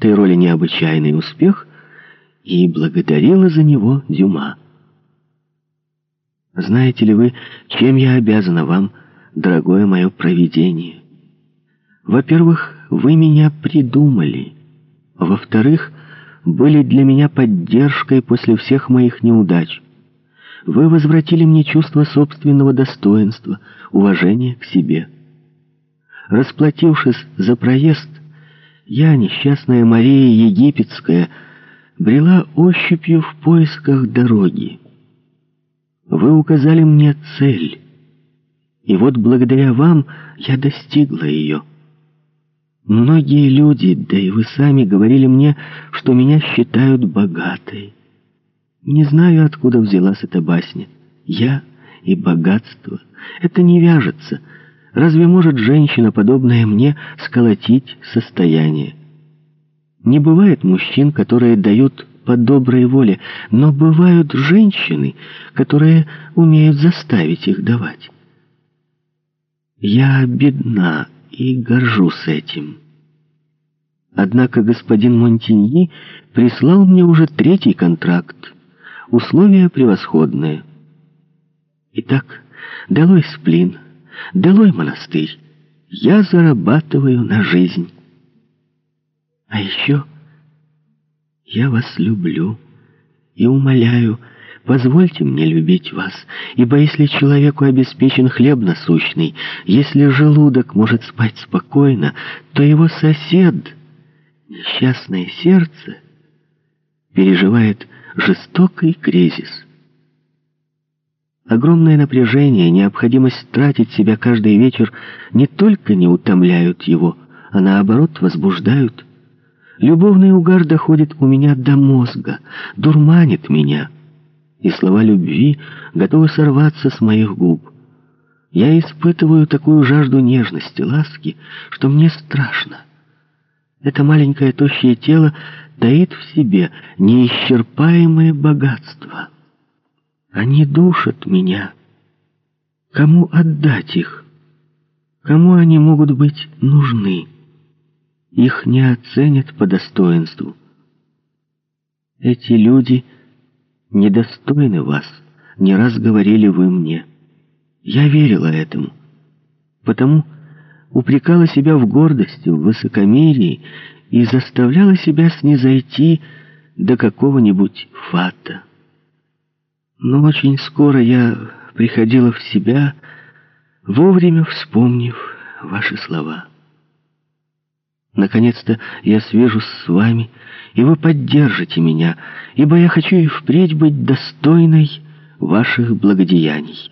этой роли необычайный успех и благодарила за него Дюма. Знаете ли вы, чем я обязана вам, дорогое мое провидение? Во-первых, вы меня придумали. Во-вторых, были для меня поддержкой после всех моих неудач. Вы возвратили мне чувство собственного достоинства, уважение к себе. Расплатившись за проезд, я, несчастная Мария Египетская, брела ощупью в поисках дороги. Вы указали мне цель, и вот благодаря вам я достигла ее. Многие люди, да и вы сами говорили мне, что меня считают богатой. Не знаю, откуда взялась эта басня. Я и богатство. Это не вяжется. Разве может женщина, подобная мне, сколотить состояние? Не бывает мужчин, которые дают по доброй воле, но бывают женщины, которые умеют заставить их давать. Я бедна и горжусь этим. Однако господин Монтиньи прислал мне уже третий контракт. Условия превосходные. Итак, долой сплин, долой монастырь. Я зарабатываю на жизнь. А еще я вас люблю и умоляю, Позвольте мне любить вас, ибо если человеку обеспечен хлеб насущный, если желудок может спать спокойно, то его сосед, несчастное сердце, переживает жестокий кризис. Огромное напряжение, необходимость тратить себя каждый вечер не только не утомляют его, а наоборот возбуждают. Любовный угар доходит у меня до мозга, дурманит меня — и слова любви готовы сорваться с моих губ. Я испытываю такую жажду нежности, ласки, что мне страшно. Это маленькое тощее тело таит в себе неисчерпаемое богатство. Они душат меня. Кому отдать их? Кому они могут быть нужны? Их не оценят по достоинству. Эти люди — недостойны вас, не раз говорили вы мне. Я верила этому, потому упрекала себя в гордости, в высокомерии и заставляла себя снизойти до какого-нибудь фата. Но очень скоро я приходила в себя, вовремя вспомнив ваши слова. Наконец-то я свяжусь с вами, и вы поддержите меня, ибо я хочу и впредь быть достойной ваших благодеяний».